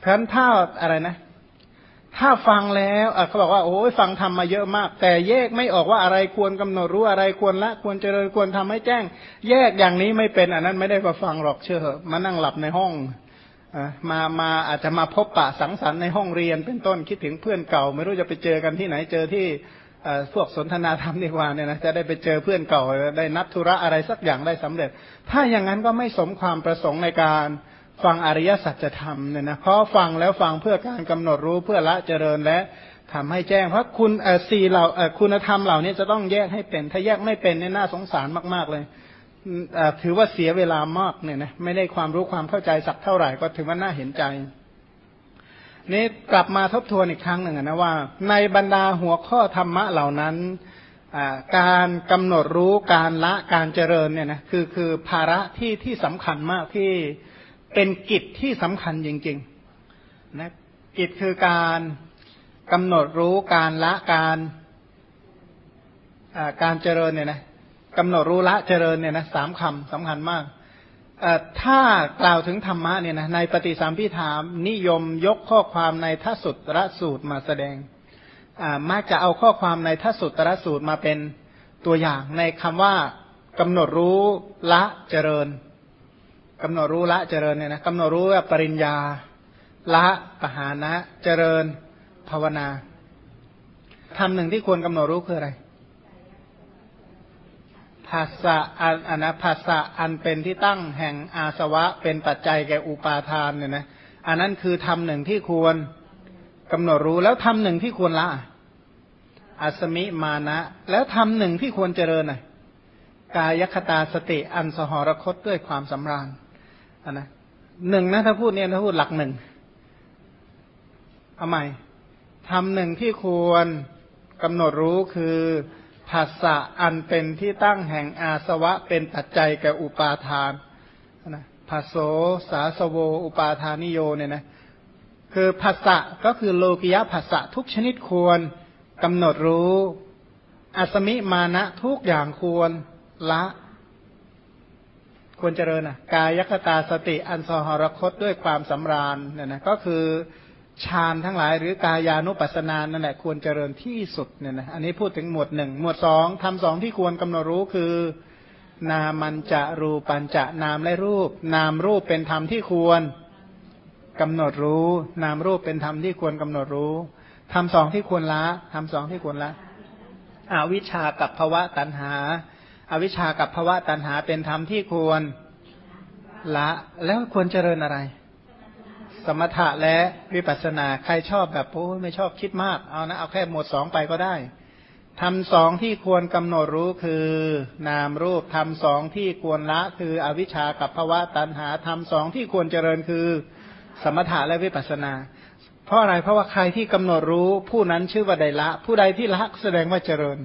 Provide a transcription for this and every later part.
เพราะฉะนั้นถ้าอะไรนะ ถ้าฟังแล้วเขาบอกว่าโอ้ยฟังทำมาเยอะมาก แต่แยกไม่ออกว่าอะไรควรกำหนดรู้อะไรควรละ ควรเจริญควรทำให้แจ้ง แยกอย่างนี้ไม่เป็นอันนั้นไม่ได้มาฟังหรอกเชื่อมานั่งหลับในห้องมามาอาจจะมาพบปะสังสรรค์ในห้องเรียนเป็นต้นคิดถึงเพื่อนเก่า ไม่รู้จะไปเจอกันที่ไหนเจอที่พวกสนทนาธรรมดีกว่าเนี่ยนะจะได้ไปเจอเพื่อนเก่าได้นัดธุระอะไรสักอย่างได้สำเร็จ ถ้าอย่างนั้นก็ไม่สมความประสงค์ในการ ฟังอริยสัจธรรมเนี่ยนะเพราะฟังแล้วฟังเพื่อการกำหนดรู้เพื่อละเจริญและทำให้แจ้ง เพราะคุณสี่เหล่าคุณธรรมเหล่านี้จะต้องแยกให้เป็น ถ้าแยกไม่เป็นเนี่ยน่าสงสารมาก ๆ เลยถือว่าเสียเวลามากเนี่ยนะไม่ได้ความรู้ความเข้าใจสักเท่าไหร่ก็ถือว่าน่าเห็นใจ นี่กลับมาทบทวนอีกครั้งหนึ่งนะว่า ในบรรดาหัวข้อธรรมะเหล่านั้นการกำหนดรู้การละการเจริญเนี่ยนะคือคือภาระที่ที่สำคัญมากที่ เป็นกิจที่สำคัญจริงๆนะกิจคือการกำหนดรู้การละการการเจริญเนี่ยนะกำหนดรู้ละเจริญเนี่ยนะสามคำสำคัญมากถ้ากล่าวถึงธรรมะเนี่ยนะในปฏิสัมพิธามนิยมยกข้อความในทัศตรสูตรมาแสดงมักจะเอาข้อความในทัศตรสูตรมาเป็นตัวอย่างในคำว่ากำหนดรู้ละเจริญ กำหนดรู้ละเจริญเนี่ยนะกำหนดรู้ว่าปริญญาละปหานะเจริญภาวนาทำหนึ่งที่ควรกำหนดรู้คืออะไรภาษะอันอนะภาษะอันเป็นที่ตั้งแห่งอาสวะเป็นปัจจัยแก่อุปาทานเนี่ยนะอันนั้นคือทำหนึ่งที่ควรกำหนดรู้แล้วทำหนึ่งที่ควรละอัสมิมานะ แล้วทำหนึ่งที่ควรเจริญน่ะกายคตาสติอันสหรคตด้วยความสำราญ อันนะหนึ่งนะถ้าพูดเนี่ยถ้าพูดหลักหนึ่งเอาใหม่ทำหนึ่งที่ควรกำหนดรู้คือภาษะอันเป็นที่ตั้งแห่งอาสวะเป็นปัจจัยแก่อุปาทานนะภาโสสาสโว อุปาทานิโยเนี่ยนะคือภาษะก็คือโลกิยะภาษะทุกชนิดควรกำหนดรู้ อัสมิมานะทุกอย่างควรละ ควรเจริญอะกายคตาสติอันสหรคตด้วยความสำราญเนี่ยนะก็คือฌานทั้งหลายหรือกายานุปัสสนานั่นแหละควรเจริญที่สุดเนี่ยนะอันนี้พูดถึงหมวดหนึ่งหมวดสองทำสองที่ควรกำหนดรู้คือ นามันจะรูปัญจะนามและรูป นามรูปเป็นธรรมที่ควรกำหนดรู้ นามรูปเป็นธรรมที่ควรกำหนดรู้ทำสองที่ควรละทำสองที่ควรละอวิชากับภวะตัณหา อวิชากับภวะตัณหาเป็นธรรมที่ควรละแล้วควรเจริญอะไร สมถะและวิปัสสนาใครชอบแบบโอ้ไม่ชอบคิดมาก เอานะเอาแค่หมวดสองไปก็ได้ทำสองที่ควรกำหนดรู้คือนามรูปทำสองที่ควรละคืออวิชากับภาวะตัณหาทำสองที่ควรเจริญคือ สมถะและวิปัสสนา เพราะอะไรเพราะว่าใครที่กำหนดรู้ผู้นั้นชื่อว่าใดละ ผู้ใดที่ละแสดงว่าเจริญ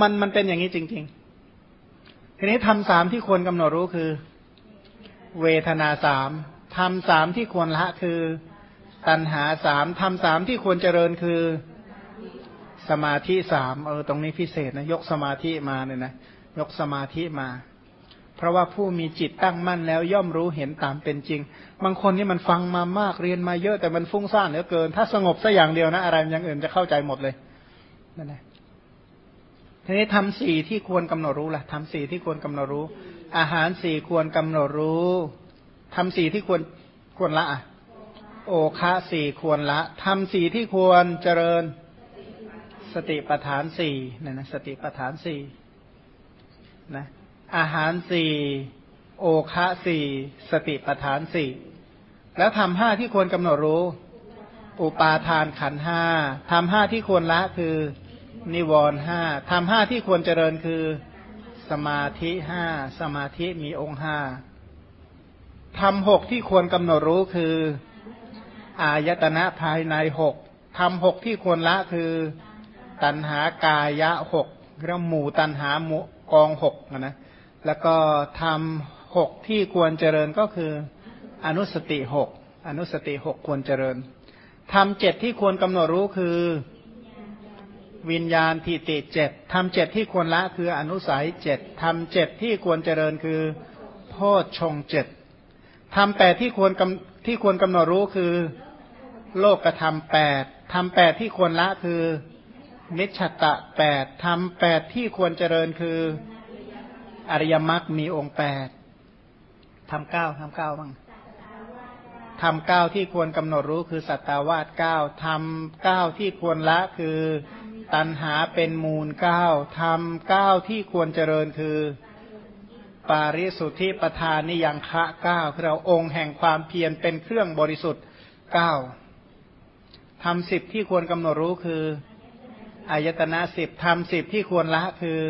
มันมันเป็นอย่างนี้จริง ๆ ทีนี้ทำสามที่ควรกำหนดรู้คือ เวทนาสามทำสามที่ควรละคือ ตัณหาสามทำสามที่ควรเจริญคือ สมาธิสามเออตรงนี้พิเศษนะยกสมาธิมาเนี่ยนะยกสมาธิมา เพราะว่าผู้มีจิตตั้งมั่นแล้วย่อมรู้เห็นตามเป็นจริง บางคนนี่มันฟังมามากเรียนมาเยอะแต่มันฟุ้งซ่านเหลือเกิน ถ้าสงบสัอย่างเดียวนะ อะไรอย่างอื่นจะเข้าใจหมดเลยนั่นแหละ ทีนี้ทำสี่ที่ควรกำหนดรู้ล่ะทำสี่ที่ควรกำหนดรู้ อาหารสี่ควรกำหนดรู้ทำสี่ที่ควรควรละอะโอคะสี่ควรละทำสี่ที่ควรเจริญ สติปทานสี่เนี่ยนะสติปทานสี่นะอาหารสี่โอคะสี่สติปทานสี่แล้วทำห้าที่ควรกำหนดรู้ อุปาทานขันห้าทำห้าที่ควรละคือ นิวรห้าทำห้าที่ควรเจริญคือสมาธิห้าสมาธิมีองค์ห้าทำหกที่ควรกำหนดรู้คือ อายตนะภายในหกทำหกที่ควรละคือ ตันหากายะหกเรียกหมู่ตันหาหมู่กองหกนะแล้วก็ทำหกที่ควรเจริญก็คือ อนุสติหกอนุสติหกควรเจริญทำเจ็ดที่ควรกำหนดรู้คือ วิญญาณทิติเจ็ดทำเจ็ดที่ควรละคืออนุสัยเจ็ดทำเจ็ดที่ควรเจริญคือโพชฌงเจ็ดทำแปดที่ควรที่ควรกำหนดรู้คือโลกกระทำแปดทำแปดที่ควรละคือนิชตะแปดทำแปดที่ควรเจริญคืออริยมรรคมีองค์แปดทำเก้าทำเก้าบ้างทำเก้าที่ควรกำหนดรู้คือสัตตาวาสเก้าทำเก้าที่ควรละคือ ตัณหาเป็นมูลเก้าทำเก้าที่ควรเจริญคือ ปาริสุทธิปทานนิยังคะเก้าคือเราองค์แห่งความเพียรเป็นเครื่องบริสุทธิ์เก้าทำสิบที่ควรกำหนดรู้คืออายตนะสิบทำสิบที่ควรละคือ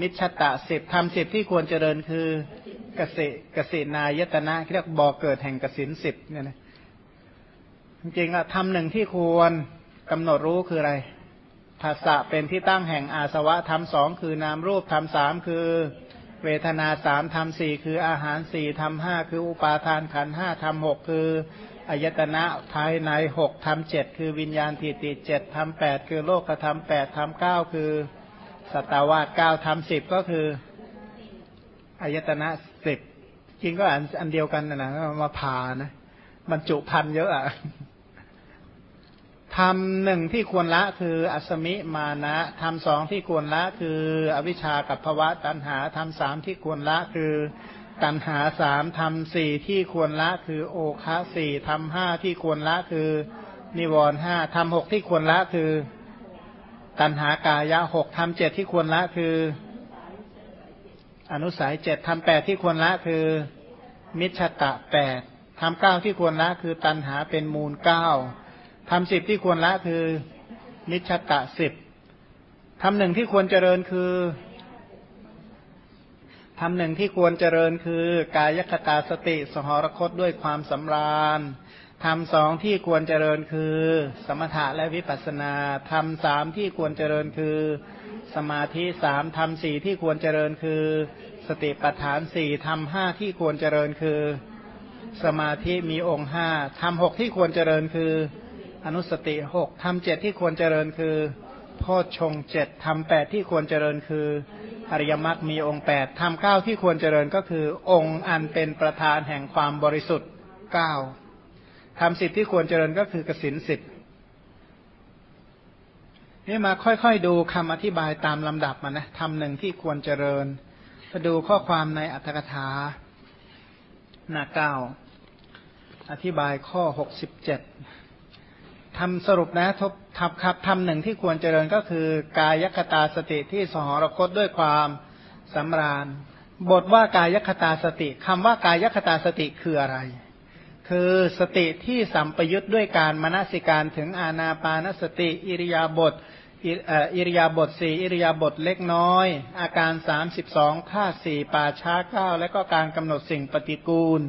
นิชตะสิบทำสิบที่ควรเจริญคือเกษเกษนายตนะเรียกบ่อเกิดแห่งกสินสิบเนี่ยนะจริงๆอะทำหนึ่งที่ควรกำหนดรู้คืออะไร ภาษะเป็นที่ตั้งแห่งอาสวะทำสองคือนามรูปทำสามคือ เวทนาสามทำสี่คืออาหารสี่ทำห้าคืออุปาทานขันห้าทำหกคืออายตนะภายในหกทำเจ็ดคือวิญญาณทิฏฐิเจ็ดทำแปดคือโลกธรรมแปดทำเก้าคือสตาวาสเก้าทำสิบก็คืออายตนะสิบจริงก็อันอันเดียวกันนะนะมาผ่านะบรรจุพันเยอะอะ ทำหนึ่งที่ควรละคืออัศมิมานะทำสองที่ควรละคือ อวิชากับภวะตัณหาทำสามที่ควรละคือตัณหาสามทำสี่ที่ควรละคือโอคะสี่ทำห้าที่ควรละคือ นิวรห้าทำหกที่ควรละคือ ตัณหากายะหกทำเจ็ดที่ควรละคือ อนุสัยเจ็ดทำแปดที่ควรละคือ มิชตะแปดทำเก้าที่ควรละคือตัณหาเป็นมูลเก้า ทำสิบที่ควรละคือ นิชตะสิบทำหนึ่งที่ควรเจริญคือทำหนึ่งที่ควรเจริญคือกายคตาสติสหรคตด้วยความสำราญทำสองที่ควรเจริญคือ สมถะและวิปัสนาทำสามที่ควรเจริญคือ สมาธิสามทำสี่ที่ควรเจริญคือ สติปัฏฐานสี่ทำห้าที่ควรเจริญคือ สมาธิมีองค์ห้าทำหกที่ควรเจริญคือ อนุสติหกทำเจ็ดที่ควรเจริญคือโพชฌงเจ็ดทำแปดที่ควรเจริญคือ อริยมรรคมีองค์แปดทำเก้าที่ควรเจริญก็คือ องค์อันเป็นประธานแห่งความบริสุทธิ์เก้าทำสิบที่ควรเจริญก็คือกสินสิบนี่มาค่อยๆดูคำอธิบายตามลำดับมานะทำหนึ่งที่ควรเจริญมาดูข้อความในอัตถกถาหน้าเก้าอธิบายข้อหกสิบเจ็ด ทำสรุปนะทบทับครับทำหนึ่งที่ควรเจริญก็คือ กายคตาสติที่สหรคตด้วยความสำราญ บทว่ากายคตาสติคำว่ากายคตาสติคืออะไร คือสติที่สัมปยุทธ์ด้วยการมนสิการถึงอาณาปานสติ อิริยาบถอิริยาบถสี่อิริยาบถเล็กน้อย อาการสามสิบสองท่าสี่ป่าช้าเก้าและก็การกำหนดสิ่งปฏิกูล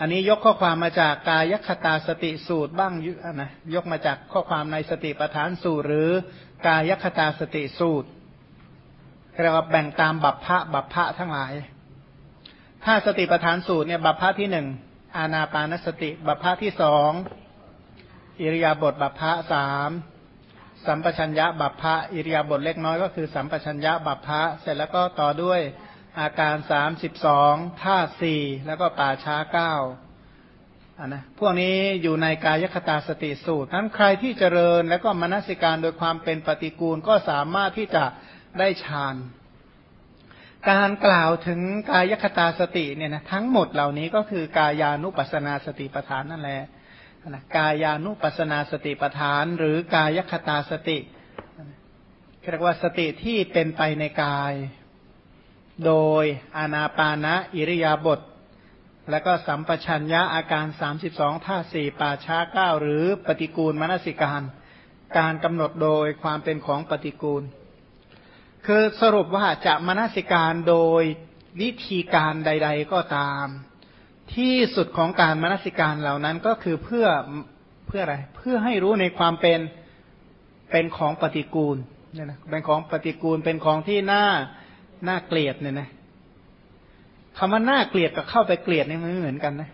อันนี้ยกข้อความมาจากกายคตาสติสูตรบ้างนะยกมาจากข้อความในสติปทานสูตร หรือกายคตาสติสูตรเรียกว่าแบ่งตามบัพพะบัพพะทั้งหลาย ถ้าสติปทานสูตรเนี่ยบัพพะที่หนึ่งอาณาปานสติบัพพะที่สองอิริยาบถบัพพะสามสัมปชัญญะบัพพะอิริยาบถเล็กน้อยก็คือสัมปชัญญะบัพพะเสร็จแล้วก็ต่อด้วย อาการสามสิบสองท่าสี่แล้วก็ป่าช้าเก้าอันนะพวกนี้อยู่ในกายคตาสติสูตรทั้นใครที่เจริญแล้วก็มนสิการโดยความเป็นปฏิกูลก็สามารถที่จะได้ฌานการกล่าวถึงกายคตาสติเนี่ยนะทั้งหมดเหล่านี้ก็คือกายานุปัสนาสติปทานนั่นแหละนะกายานุปัสนาสติปทาน หรือกายคตาสติเรียกว่าสติที่เป็นไปในกาย โดยอานาปานะอิริยาบถและก็สัมปชัญญะอาการสามสิบสองท่าสี่ป่าช้าเก้าหรือปฏิกูลมนสิการ การกำหนดโดยความเป็นของปฏิกูล คือสรุปว่าจะมนสิการโดยวิธีการใด ๆ ก็ตาม ที่สุดของการมนสิการเหล่านั้นก็คือเพื่อเพื่ออะไร เพื่อให้รู้ในความเป็นเป็นของปฏิกูลเนี่ยนะเป็นของปฏิกูลเป็นของที่น่า น่าเกลียดเนี่ยนะคำว่าน่าเกลียดกับเข้าไปเกลียดเนี่ยมันไม่เหมือนกันนะ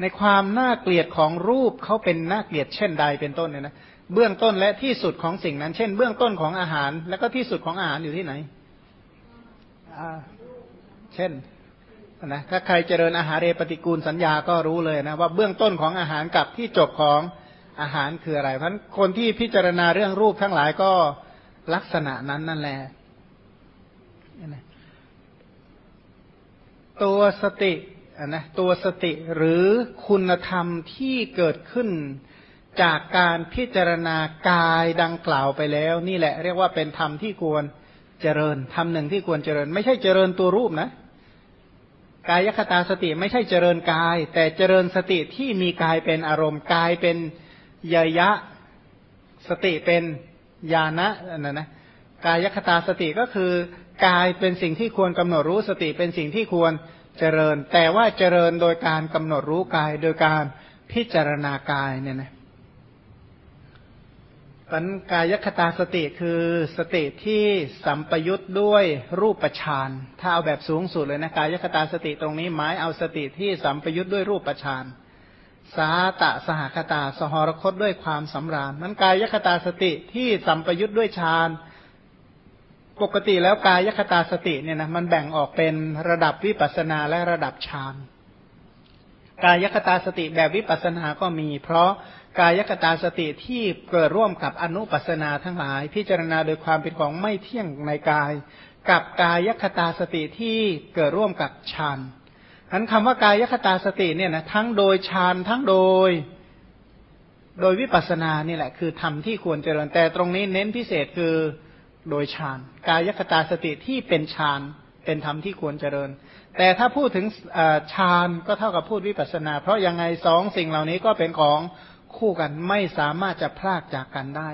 ในความน่าเกลียดของรูปเขาเป็นน่าเกลียดเช่นใดเป็นต้นเนี่ยนะเบื้องต้นและที่สุดของสิ่งนั้น เช่น เบื้องต้นของอาหาร แล้วก็ที่สุดของอาหารอยู่ที่ไหนอ่าเช่นนะถ้าใครเจริญอาหารเรปฏิกูลสัญญาก็รู้เลยนะว่าเบื้องต้นของอาหารกับที่จบของอาหารคืออะไร เพราะคนที่พิจารณาเรื่องรูปทั้งหลายก็ลักษณะนั้นนั่นแหละ ตัวสตินะตัวสติหรือคุณธรรมที่เกิดขึ้นจากการพิจารณากายดังกล่าวไปแล้ว นี่แหละ เรียกว่าเป็นธรรมที่ควรเจริญธรรมหนึ่งที่ควรเจริญ ไม่ใช่เจริญตัวรูปนะ กายคตาสติไม่ใช่เจริญกาย แต่เจริญสติที่มีกายเป็นอารมณ์กายเป็นยยะ สติเป็นญาณะนะนะ กายคตาสติก็คือกายเป็นสิ่งที่ควรกำหนดรู้สติเป็นสิ่งที่ควรเจริญ แต่ว่าเจริญโดยการกำหนดรู้กายโดยการพิจารณากายเนี่ยนะปัญกายคตาสติคือสติที่สัมปยุตด้วยรูปฌานถ้าเอาแบบสูงสุดเลยนะกายคตาสติตรงนี้หมายเอาสติที่สัมปยุตด้วยรูปฌานสาตะสหคตาสหรคตด้วยความสำราญนั้นกายคตาสติที่สัมปยุตด้วยฌาน ปกติแล้วกายคตาสติเนี่ยนะมันแบ่งออกเป็นระดับวิปัสนาและระดับฌานกายคตาสติแบบวิปัสนาก็มี เพราะกายคตาสติที่เกิดร่วมกับอนุปัสนาทั้งหลาย พิจารณาโดยความเป็นของไม่เที่ยงในกาย กับกายคตาสติที่เกิดร่วมกับฌานฉันคำว่ากายคตาสติเนี่ยนะทั้งโดยฌานทั้งโดยโดยวิปัสสนานี่แหละคือธรรมที่ควรเจริญแต่ตรงนี้เน้นพิเศษคือ โดยฌานกายคตาสติที่เป็นฌานเป็นธรรมที่ควรเจริญ แต่ถ้าพูดถึงฌานก็เท่ากับพูดวิปัสนา เพราะยังไงสองสิ่งเหล่านี้ก็เป็นของคู่กันไม่สามารถจะพลากจากกันได้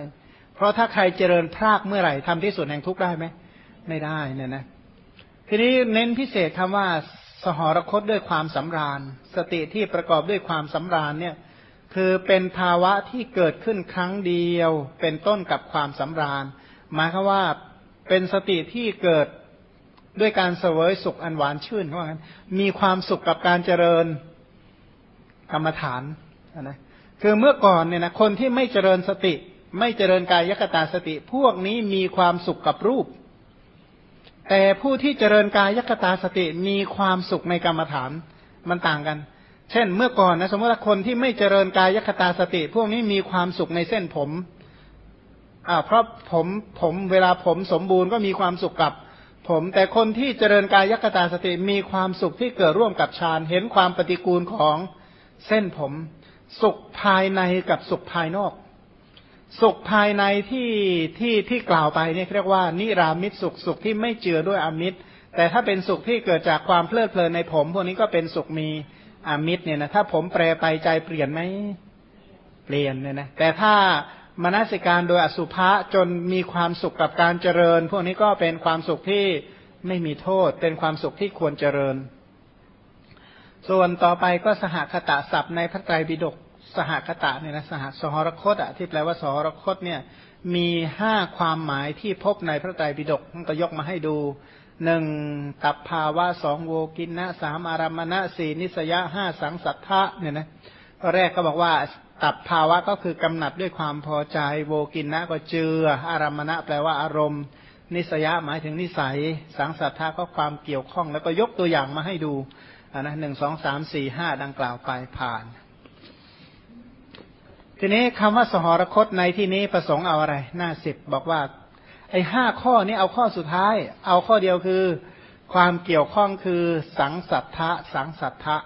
เพราะถ้าใครเจริญพลากเมื่อไหร่ทำที่สุดแห่งทุกข์ได้ไหมไม่ได้เนี่ยนะทีนี้เน้นพิเศษคำว่าสหรคตด้วยความสำราญ สติที่ประกอบด้วยความสำราญเนี่ยคือเป็นภาวะที่เกิดขึ้นครั้งเดียว เป็นต้นกับความสำราญ หมายคือว่าเป็นสติที่เกิดด้วยการเสวยสุขอันหวานชื่นเพราะงั้นมีความสุขกับการเจริญกรรมฐานนะคือเมื่อก่อนเนี่ยนะคนที่ไม่เจริญสติ ไม่เจริญกายยคตาสติ พวกนี้มีความสุขกับรูป แต่ผู้ที่เจริญกายยคตาสติมีความสุขในกรรมฐานมันต่างกัน เช่น เมื่อก่อนนะสมมติว่าคนที่ไม่เจริญกายยคตาสติ พวกนี้มีความสุขในเส้นผม อ่าเพราะผมผมเวลาผมสมบูรณ์ก็มีความสุขกับผม แต่คนที่เจริญกายยคตาสติมีความสุขที่เกิดร่วมกับฌานเห็นความปฏิกูลของเส้นผม สุขภายในกับสุขภายนอก สุขภายในที่ที่ที่กล่าวไปเนี่ยเรียกว่า นิรามิตสุขสุขที่ไม่เจือด้วยอมิตร แต่ถ้าเป็นสุขที่เกิดจากความเพลิดเพลินในผม พวกนี้ก็เป็นสุขมีอมิตรเนี่ยนะถ้าผมแปรไปใจเปลี่ยนไหมเปลี่ยนเนี่ยนะแต่ถ้า มนสิการโดยอสุภะจนมีความสุขกับการเจริญ พวกนี้ก็เป็นความสุขที่ไม่มีโทษ เป็นความสุขที่ควรเจริญ ส่วนต่อไปก็สหคตะศัพท์ในพระไตรปิฎกสหคตะเนี่ยนะสหสหรคตอะที่แปลว่าสหรคตเนี่ยมีห้าความหมายที่พบในพระไตรปิฎกก็ยกมาให้ดูหนึ่งตับภาวะสองโวกินนะสามอารามณะสี่นิสยะห้าสังสัทธะเนี่ยนะแรกก็บอกว่า ตับภาวะก็คือกำหนัดด้วยความพอใจ โวกินนะก็เจือ อารมณะแปลว่าอารมณ์ นิสยะหมายถึงนิสัย สังสัทธะก็ความเกี่ยวข้อง แล้วก็ยกตัวอย่างมาให้ดูนะหนึ่งสองสามสี่ห้าดังกล่าวไปผ่าน ทีนี้คำว่าสหรคตในที่นี้ประสงค์เอาอะไร หน้าสิบบอกว่า ไอ้ห้าข้อนี้เอาข้อสุดท้าย เอาข้อเดียวคือ ความเกี่ยวข้องคือสังสัทธะสังสัทธะ